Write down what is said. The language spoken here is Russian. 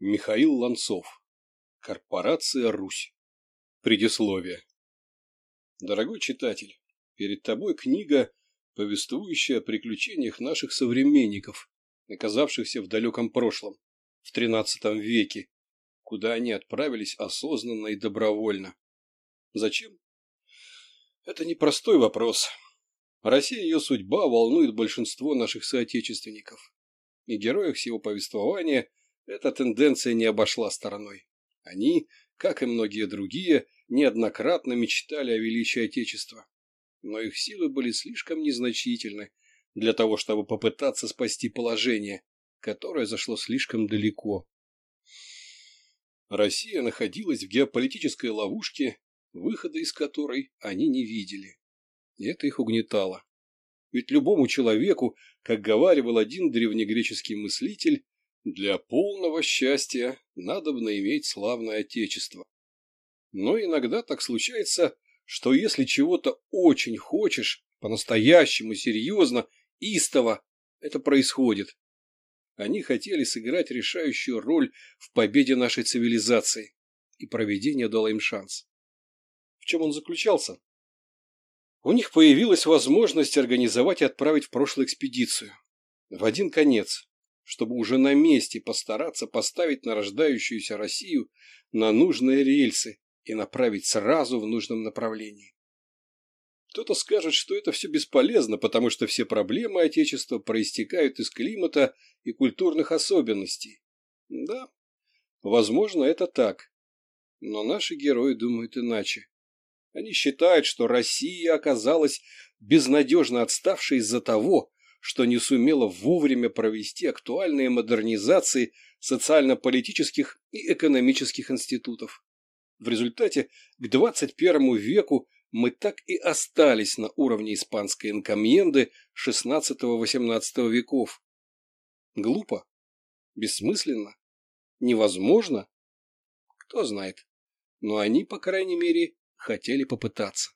Михаил Ланцов. Корпорация «Русь». Предисловие. Дорогой читатель, перед тобой книга, повествующая о приключениях наших современников, оказавшихся в далеком прошлом, в XIII веке, куда они отправились осознанно и добровольно. Зачем? Это непростой вопрос. Россия и ее судьба волнует большинство наших соотечественников. И героях всего повествования – эта тенденция не обошла стороной. Они, как и многие другие, неоднократно мечтали о величии Отечества. Но их силы были слишком незначительны для того, чтобы попытаться спасти положение, которое зашло слишком далеко. Россия находилась в геополитической ловушке, выхода из которой они не видели. И это их угнетало. Ведь любому человеку, как говаривал один древнегреческий мыслитель, для полного счастья надобно иметь славное отечество. Но иногда так случается, что если чего-то очень хочешь, по-настоящему, серьезно, истово, это происходит. Они хотели сыграть решающую роль в победе нашей цивилизации, и проведение дало им шанс. В чем он заключался? У них появилась возможность организовать и отправить в прошлую экспедицию. В один конец, чтобы уже на месте постараться поставить на рождающуюся Россию на нужные рельсы и направить сразу в нужном направлении. Кто-то скажет, что это все бесполезно, потому что все проблемы Отечества проистекают из климата и культурных особенностей. Да, возможно, это так. Но наши герои думают иначе. Они считают, что Россия оказалась безнадежно отставшей из-за того, что не сумела вовремя провести актуальные модернизации социально-политических и экономических институтов. В результате к 21 веку мы так и остались на уровне испанской инкомьенды XVI-XVIII веков. Глупо? Бессмысленно? Невозможно? Кто знает. Но они, по крайней мере, хотели попытаться.